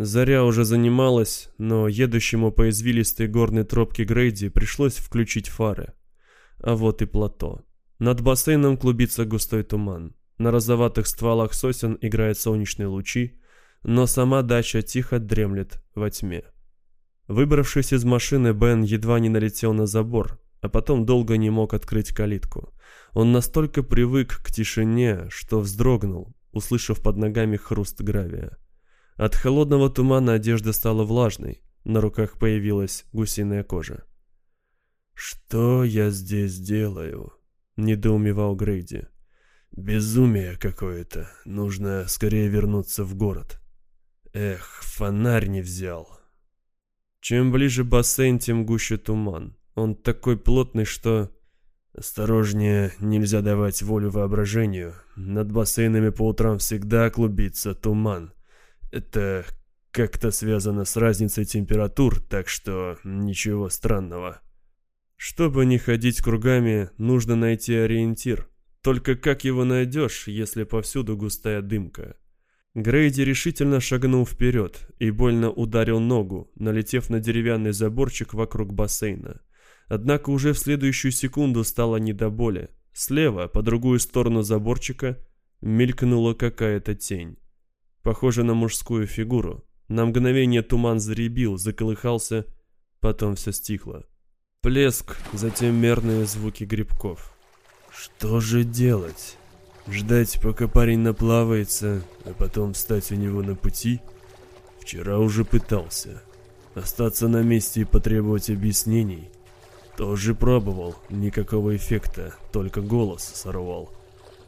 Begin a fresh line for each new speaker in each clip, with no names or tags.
Заря уже занималась, но едущему по извилистой горной тропке Грейди пришлось включить фары. А вот и плато. Над бассейном клубится густой туман. На розоватых стволах сосен играют солнечные лучи, но сама дача тихо дремлет во тьме. Выбравшись из машины, Бен едва не налетел на забор, а потом долго не мог открыть калитку. Он настолько привык к тишине, что вздрогнул, услышав под ногами хруст гравия. От холодного тумана одежда стала влажной, на руках появилась гусиная кожа. «Что я здесь делаю?» — недоумевал Грейди. «Безумие какое-то. Нужно скорее вернуться в город. Эх, фонарь не взял». Чем ближе бассейн, тем гуще туман. Он такой плотный, что... Осторожнее, нельзя давать волю воображению. Над бассейнами по утрам всегда клубится туман. Это как-то связано с разницей температур, так что ничего странного. Чтобы не ходить кругами, нужно найти ориентир. Только как его найдешь, если повсюду густая дымка? Грейди решительно шагнул вперед и больно ударил ногу, налетев на деревянный заборчик вокруг бассейна. Однако уже в следующую секунду стало не до боли. Слева, по другую сторону заборчика, мелькнула какая-то тень. Похоже на мужскую фигуру. На мгновение туман заребил, заколыхался, потом все стихло. Плеск, затем мерные звуки грибков. Что же делать? Ждать, пока парень наплавается, а потом встать у него на пути? Вчера уже пытался. Остаться на месте и потребовать объяснений? Тоже пробовал, никакого эффекта, только голос сорвал.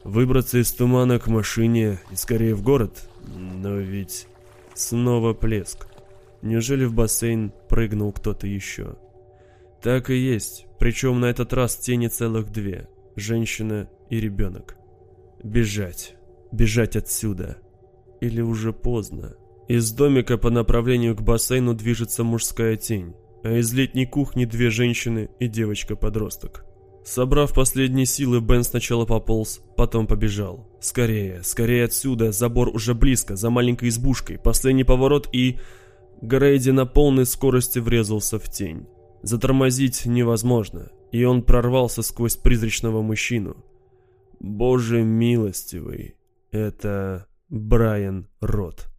Выбраться из тумана к машине и скорее в город? Но ведь... Снова плеск. Неужели в бассейн прыгнул кто-то еще? Так и есть, причем на этот раз тени целых две. Женщина и ребенок. Бежать. Бежать отсюда. Или уже поздно. Из домика по направлению к бассейну движется мужская тень, а из летней кухни две женщины и девочка-подросток. Собрав последние силы, Бен сначала пополз, потом побежал. Скорее, скорее отсюда, забор уже близко, за маленькой избушкой, последний поворот и... Грейди на полной скорости врезался в тень. Затормозить невозможно, и он прорвался сквозь призрачного мужчину. Боже милостивый, это Брайан Рот.